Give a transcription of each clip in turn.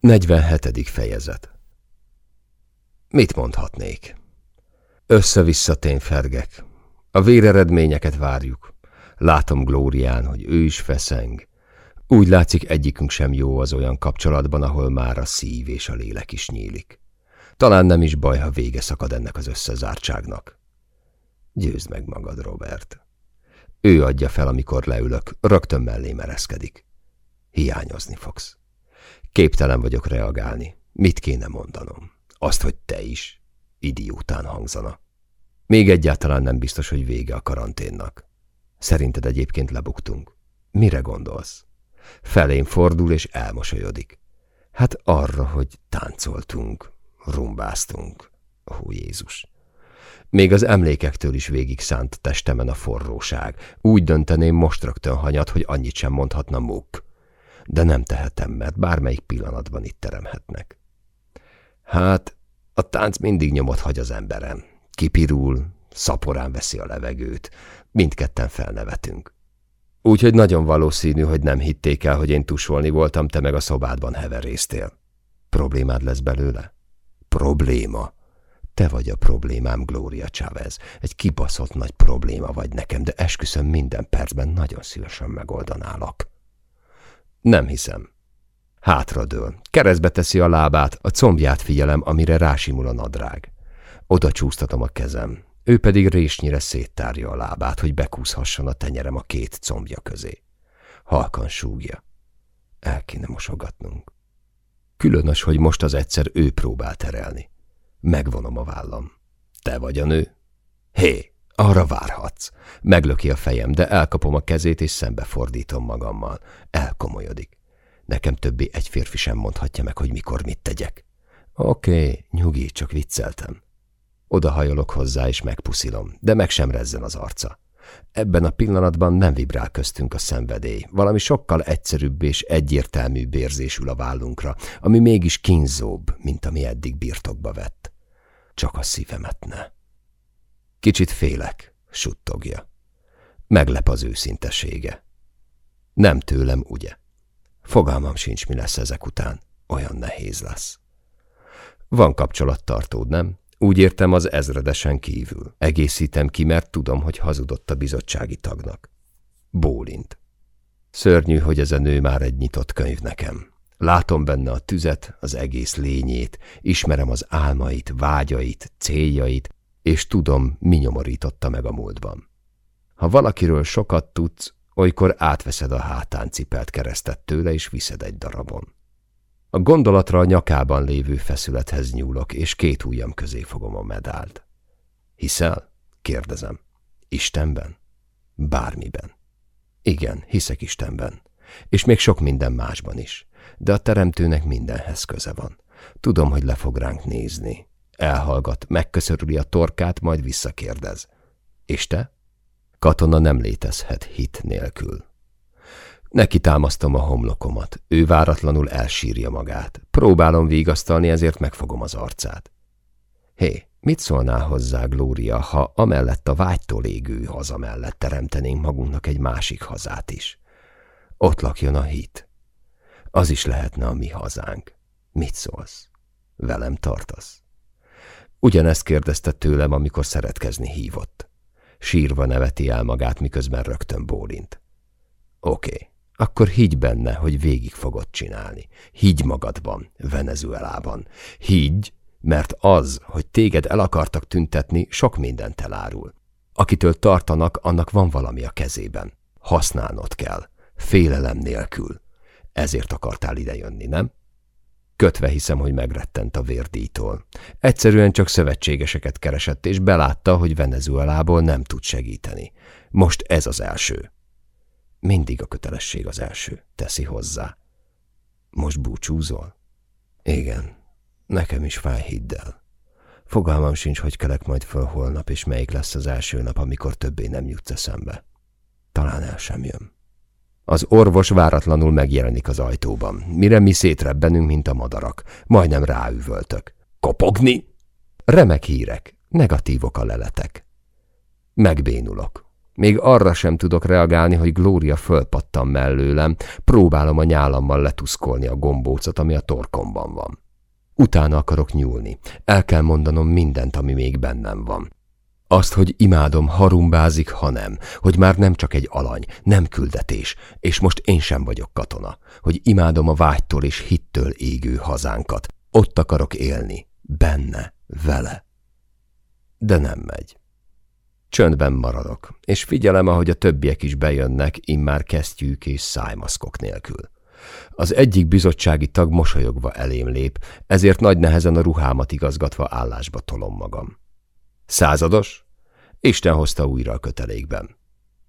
47. fejezet Mit mondhatnék? Össze-vissza tényfergek. A véreredményeket várjuk. Látom Glórián, hogy ő is feszeng. Úgy látszik, egyikünk sem jó az olyan kapcsolatban, ahol már a szív és a lélek is nyílik. Talán nem is baj, ha vége szakad ennek az összezártságnak. Győzd meg magad, Robert. Ő adja fel, amikor leülök, rögtön mellé mereszkedik. Hiányozni fogsz. Képtelen vagyok reagálni. Mit kéne mondanom? Azt, hogy te is. Idiótán hangzana. Még egyáltalán nem biztos, hogy vége a karanténnak. Szerinted egyébként lebuktunk? Mire gondolsz? Felén fordul és elmosolyodik. Hát arra, hogy táncoltunk, rumbáztunk. Hú Jézus! Még az emlékektől is végig szánt testemen a forróság. Úgy dönteném most rögtön hanyat, hogy annyit sem mondhatna muk de nem tehetem, mert bármelyik pillanatban itt teremhetnek. Hát, a tánc mindig nyomot hagy az emberem. Kipirul, szaporán veszi a levegőt, mindketten felnevetünk. Úgyhogy nagyon valószínű, hogy nem hitték el, hogy én tusolni voltam, te meg a szobádban heverésztél. Problémád lesz belőle? Probléma. Te vagy a problémám, Gloria Chavez. Egy kibaszott nagy probléma vagy nekem, de esküszöm minden percben nagyon szívesen megoldanálak. Nem hiszem. Hátradől. Keresztbe teszi a lábát, a combját figyelem, amire rásimul a nadrág. Oda csúsztatom a kezem. Ő pedig résnyire széttárja a lábát, hogy bekúszhasson a tenyerem a két combja közé. Halkan súgja. El kéne mosogatnunk. Különös, hogy most az egyszer ő próbál terelni. Megvonom a vállam. Te vagy a nő? Hé, arra várhatsz. Meglöki a fejem, de elkapom a kezét és szembefordítom magammal. Elkomolyodik. Nekem többé egy férfi sem mondhatja meg, hogy mikor mit tegyek. Oké, okay, nyugi, csak vicceltem. Oda hajolok hozzá és megpuszilom, de meg sem rezzen az arca. Ebben a pillanatban nem vibrál köztünk a szenvedély. Valami sokkal egyszerűbb és egyértelműbb érzésül a vállunkra, ami mégis kínzóbb, mint ami eddig birtokba vett. Csak a szívemet ne. Kicsit félek, suttogja. Meglep az őszintesége. Nem tőlem, ugye? Fogalmam sincs, mi lesz ezek után. Olyan nehéz lesz. Van kapcsolattartód, nem? Úgy értem az ezredesen kívül. Egészítem ki, mert tudom, hogy hazudott a bizottsági tagnak. Bólint. Szörnyű, hogy ez a nő már egy nyitott könyv nekem. Látom benne a tüzet, az egész lényét, ismerem az álmait, vágyait, céljait, és tudom, mi nyomorította meg a múltban. Ha valakiről sokat tudsz, olykor átveszed a hátán cipelt keresztet tőle, és viszed egy darabon. A gondolatra a nyakában lévő feszülethez nyúlok, és két ujjam közé fogom a medált. Hiszel? Kérdezem. Istenben? Bármiben. Igen, hiszek Istenben. És még sok minden másban is. De a teremtőnek mindenhez köze van. Tudom, hogy le fog ránk nézni. Elhallgat, megköszörüli a torkát, majd visszakérdez. És te? Katona nem létezhet hit nélkül. Neki támasztom a homlokomat. Ő váratlanul elsírja magát. Próbálom vigasztalni, ezért megfogom az arcát. Hé, mit szólnál hozzá, Glória, ha amellett a vágytól égő haza mellett teremtenénk magunknak egy másik hazát is? Ott lakjon a hit. Az is lehetne a mi hazánk. Mit szólsz? Velem tartasz? Ugyanezt kérdezte tőlem, amikor szeretkezni hívott. Sírva neveti el magát, miközben rögtön bólint. Oké, akkor higgy benne, hogy végig fogod csinálni. Higgy magadban, Venezuelában. Higgy, mert az, hogy téged el akartak tüntetni, sok mindent elárul. Akitől tartanak, annak van valami a kezében. Használnod kell. Félelem nélkül. Ezért akartál idejönni, nem? Kötve hiszem, hogy megrettent a vérdíjtól. Egyszerűen csak szövetségeseket keresett, és belátta, hogy Venezuelából nem tud segíteni. Most ez az első. Mindig a kötelesség az első, teszi hozzá. Most búcsúzol? Igen, nekem is fáj, hidd. Fogalmam sincs, hogy kelek majd föl holnap, és melyik lesz az első nap, amikor többé nem jutsz eszembe. Talán el sem jön. Az orvos váratlanul megjelenik az ajtóban, mire mi szétrebbenünk, mint a madarak. Majdnem ráüvöltök. Kopogni? Remek hírek, negatívok a leletek. Megbénulok. Még arra sem tudok reagálni, hogy Glória fölpattan mellőlem, próbálom a nyálammal letuszkolni a gombócot, ami a torkomban van. Utána akarok nyúlni. El kell mondanom mindent, ami még bennem van. Azt, hogy imádom, harumbázik, ha nem, hogy már nem csak egy alany, nem küldetés, és most én sem vagyok katona, hogy imádom a vágytól és hittől égő hazánkat. Ott akarok élni, benne, vele. De nem megy. Csöndben maradok, és figyelem, ahogy a többiek is bejönnek, immár kesztyűk és szájmaszkok nélkül. Az egyik bizottsági tag mosolyogva elém lép, ezért nagy nehezen a ruhámat igazgatva állásba tolom magam. Százados? Isten hozta újra a kötelékben.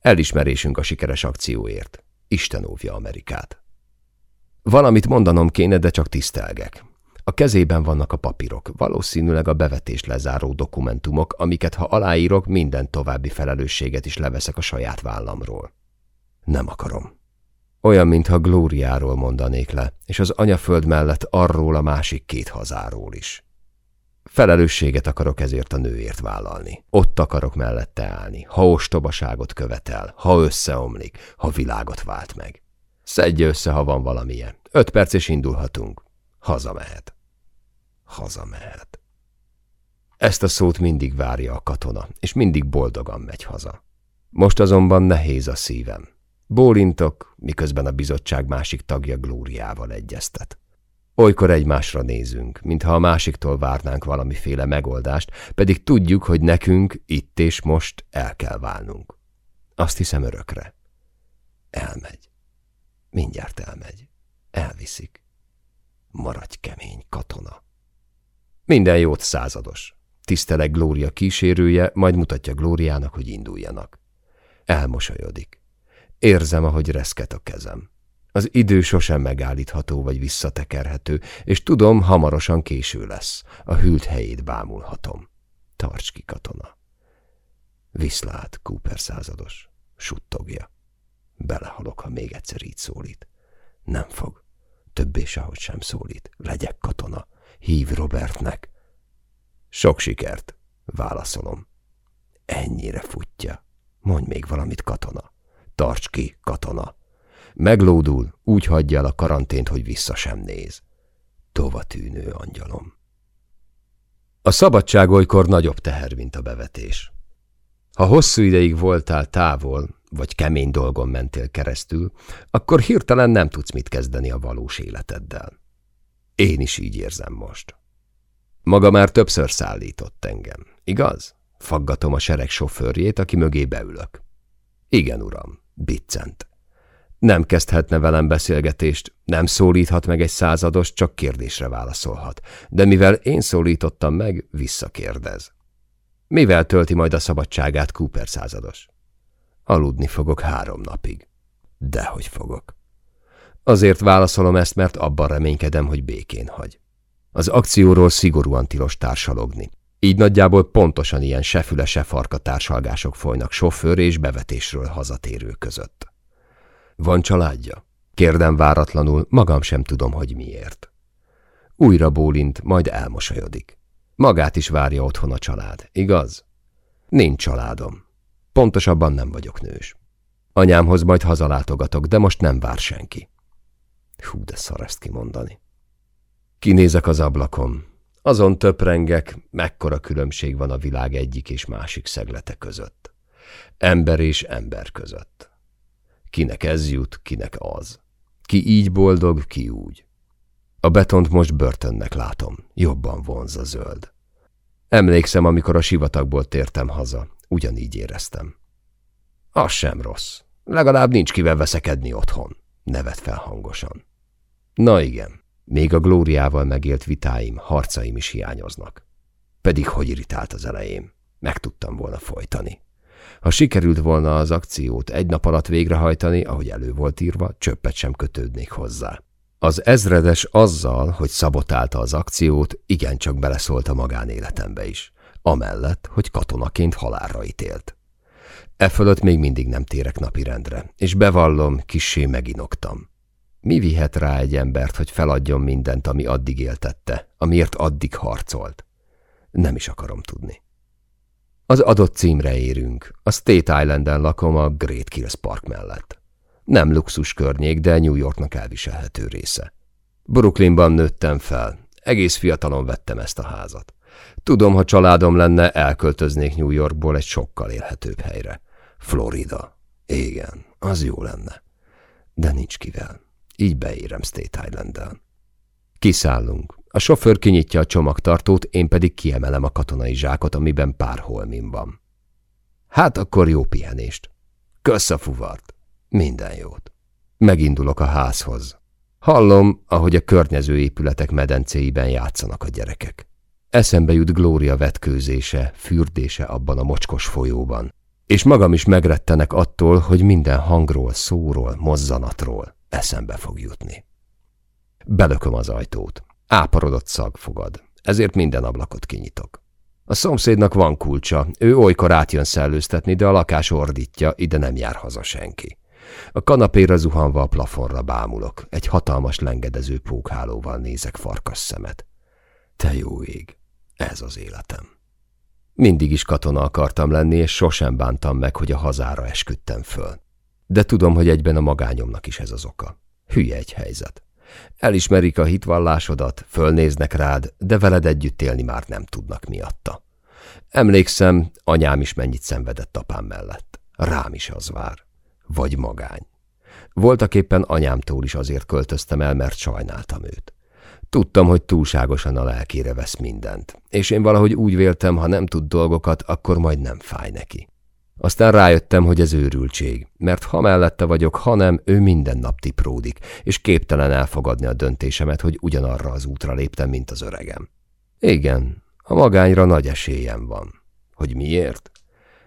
Elismerésünk a sikeres akcióért. Isten óvja Amerikát. Valamit mondanom kéne, de csak tisztelgek. A kezében vannak a papírok, valószínűleg a bevetést lezáró dokumentumok, amiket ha aláírok, minden további felelősséget is leveszek a saját vállamról. Nem akarom. Olyan, mintha Glóriáról mondanék le, és az anyaföld mellett arról a másik két hazáról is. Felelősséget akarok ezért a nőért vállalni. Ott akarok mellette állni, ha ostobaságot követel, ha összeomlik, ha világot vált meg. Szedje össze, ha van valamilyen. Öt perc és indulhatunk. Hazamehet. Hazamehet. Ezt a szót mindig várja a katona, és mindig boldogan megy haza. Most azonban nehéz a szívem. Bólintok, miközben a bizottság másik tagja Glóriával egyeztet. Olykor egymásra nézünk, mintha a másiktól várnánk valamiféle megoldást, pedig tudjuk, hogy nekünk itt és most el kell válnunk. Azt hiszem örökre. Elmegy. Mindjárt elmegy. Elviszik. Maradj kemény, katona. Minden jót százados. Tisztelek Glória kísérője, majd mutatja Glóriának, hogy induljanak. Elmosolyodik. Érzem, ahogy reszket a kezem. Az idő sosem megállítható vagy visszatekerhető, és tudom, hamarosan késő lesz. A hűlt helyét bámulhatom. Tarts ki, katona. Viszlát, Cooper százados. Suttogja. Belehalok, ha még egyszer így szólít. Nem fog. Többé sehogy sem szólít. Legyek katona. Hív Robertnek. Sok sikert, válaszolom. Ennyire futja. Mondj még valamit, katona. Tarts ki, katona. Meglódul, úgy hagyja el a karantént, hogy vissza sem néz. Tova tűnő angyalom. A szabadság olykor nagyobb teher, mint a bevetés. Ha hosszú ideig voltál távol, vagy kemény dolgon mentél keresztül, akkor hirtelen nem tudsz mit kezdeni a valós életeddel. Én is így érzem most. Maga már többször szállított engem, igaz? Faggatom a sereg sofőrjét, aki mögé beülök. Igen, uram, biccent. Nem kezdhetne velem beszélgetést, nem szólíthat meg egy százados, csak kérdésre válaszolhat. De mivel én szólítottam meg, visszakérdez. Mivel tölti majd a szabadságát Cooper százados? Aludni fogok három napig. Dehogy fogok. Azért válaszolom ezt, mert abban reménykedem, hogy békén hagy. Az akcióról szigorúan tilos társalogni. Így nagyjából pontosan ilyen se füle, társalgások folynak sofőr és bevetésről hazatérő között. Van családja? Kérdem váratlanul, magam sem tudom, hogy miért. Újra bólint, majd elmosolyodik. Magát is várja otthon a család, igaz? Nincs családom. Pontosabban nem vagyok nős. Anyámhoz majd hazalátogatok, de most nem vár senki. Hú, de szar ezt kimondani. Kinézek az ablakon. Azon töprengek, mekkora különbség van a világ egyik és másik szeglete között. Ember és ember között. Kinek ez jut, kinek az. Ki így boldog, ki úgy. A betont most börtönnek látom, jobban vonz a zöld. Emlékszem, amikor a sivatagból tértem haza, ugyanígy éreztem. Az sem rossz, legalább nincs kivel veszekedni otthon, nevet fel hangosan. Na igen, még a glóriával megélt vitáim, harcaim is hiányoznak. Pedig hogy irritált az elején, meg tudtam volna folytani. Ha sikerült volna az akciót egy nap alatt végrehajtani, ahogy elő volt írva, csöppet sem kötődnék hozzá. Az ezredes azzal, hogy szabotálta az akciót, igencsak beleszólt a magánéletembe is, amellett, hogy katonaként halálra ítélt. E fölött még mindig nem térek napirendre, és bevallom, kissé meginoktam. Mi vihet rá egy embert, hogy feladjon mindent, ami addig éltette, amiért addig harcolt? Nem is akarom tudni. Az adott címre érünk. A State Islanden lakom a Great Kills Park mellett. Nem luxus környék, de New Yorknak elviselhető része. Brooklynban nőttem fel. Egész fiatalon vettem ezt a házat. Tudom, ha családom lenne, elköltöznék New Yorkból egy sokkal élhetőbb helyre. Florida. Igen, az jó lenne. De nincs kivel. Így beérem State Island-el. Kiszállunk. A sofőr kinyitja a csomagtartót, én pedig kiemelem a katonai zsákot, amiben pár holmim van. Hát akkor jó pihenést. Kösz a fuvart. Minden jót. Megindulok a házhoz. Hallom, ahogy a környező épületek medencéiben játszanak a gyerekek. Eszembe jut Glória vetkőzése, fürdése abban a mocskos folyóban, és magam is megrettenek attól, hogy minden hangról, szóról, mozzanatról eszembe fog jutni. Belököm az ajtót. Áparodott szag fogad, ezért minden ablakot kinyitok. A szomszédnak van kulcsa, ő olykor átjön szellőztetni, de a lakás ordítja, ide nem jár haza senki. A kanapéra zuhanva a plafonra bámulok, egy hatalmas lengedező pókhálóval nézek farkas szemet. Te jó ég, ez az életem. Mindig is katona akartam lenni, és sosem bántam meg, hogy a hazára esküdtem föl. De tudom, hogy egyben a magányomnak is ez az oka. Hülye egy helyzet. Elismerik a hitvallásodat, fölnéznek rád, de veled együtt élni már nem tudnak miatta. Emlékszem, anyám is mennyit szenvedett apám mellett. Rám is az vár. Vagy magány. Voltak éppen anyámtól is azért költöztem el, mert sajnáltam őt. Tudtam, hogy túlságosan a lelkére vesz mindent, és én valahogy úgy véltem, ha nem tud dolgokat, akkor majd nem fáj neki. Aztán rájöttem, hogy ez őrültség, mert ha mellette vagyok, ha nem, ő minden nap tipródik, és képtelen elfogadni a döntésemet, hogy ugyanarra az útra léptem, mint az öregem. Igen, a magányra nagy esélyem van. Hogy miért?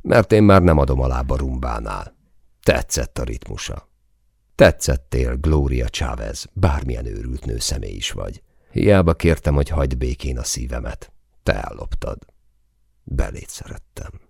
Mert én már nem adom a lába rumbánál. Tetszett a ritmusa. Tetszettél, Gloria Chávez, bármilyen őrült nő személy is vagy. Hiába kértem, hogy hagyd békén a szívemet. Te elloptad. Belét szerettem.